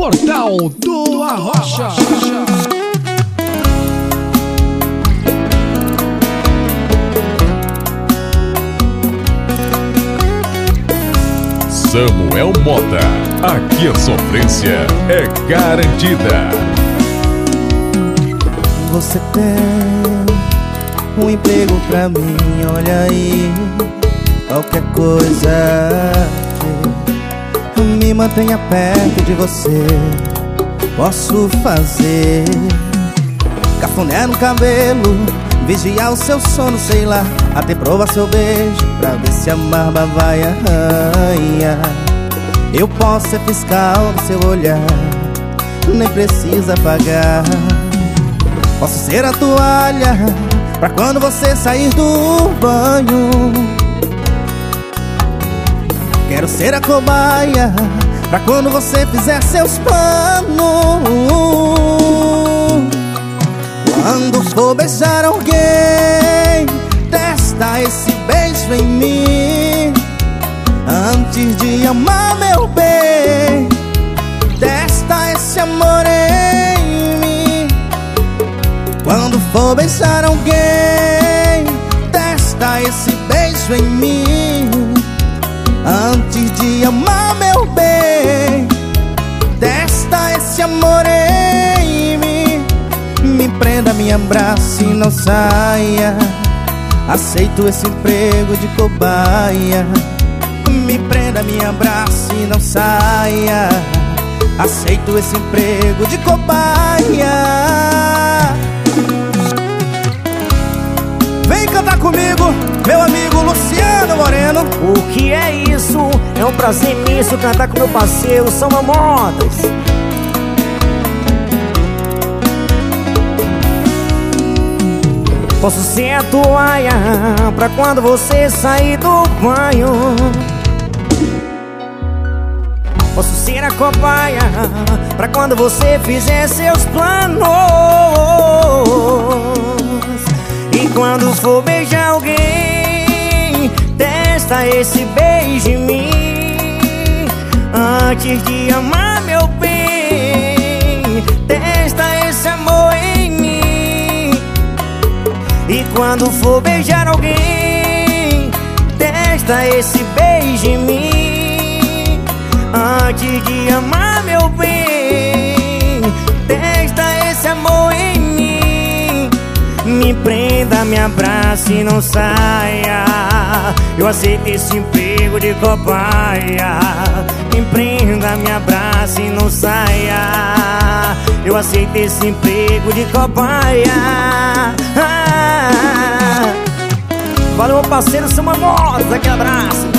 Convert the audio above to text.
Portal do Arrocha. Samuel Mota. Aqui a sofrência é garantida. Você tem um emprego pra mim, olha aí. Qualquer coisa mantenha perto de você, posso fazer. Cafuné no cabelo, vigiar o seu sono, sei lá. Até provar seu beijo, pra ver se a barba vai arranhar. Eu posso ser fiscal do seu olhar, nem precisa pagar. Posso ser a toalha Pra quando você sair do banho Quero ser a cobaia Pra quando você fizer seus planos. Quando for beijar alguém Testa esse beijo em mim. Antes de amar meu bem Testa esse amor em mim. Quando for beijar alguém Testa esse beijo em mim. Antes de amar Em mim Me prenda, me abrace e não saia. Aceito esse emprego de cobaia. Me prenda, me abrace e não saia. Aceito esse emprego de cobaia. Vem cantar comigo, meu amigo Luciano Moreno. O que é isso? É um prazer imenso cantar com meu parceiro Samba Modas Posso ser a toalha pra quando você sair do banho. Posso ser a cobaia pra quando você fizer seus planos. E quando for beijar alguém Testa esse beijo em mim. Antes de amar quando for beijar alguém Testa esse beijo em mim. Antes de amar meu bem Testa esse amor em mim. Me prenda, me abrace e não saia. Eu aceito esse emprego de cobaia. Me prenda, me abrace e não saia. Eu aceito esse emprego de cobaia Valeu, parceiro, sou uma moça, que abraço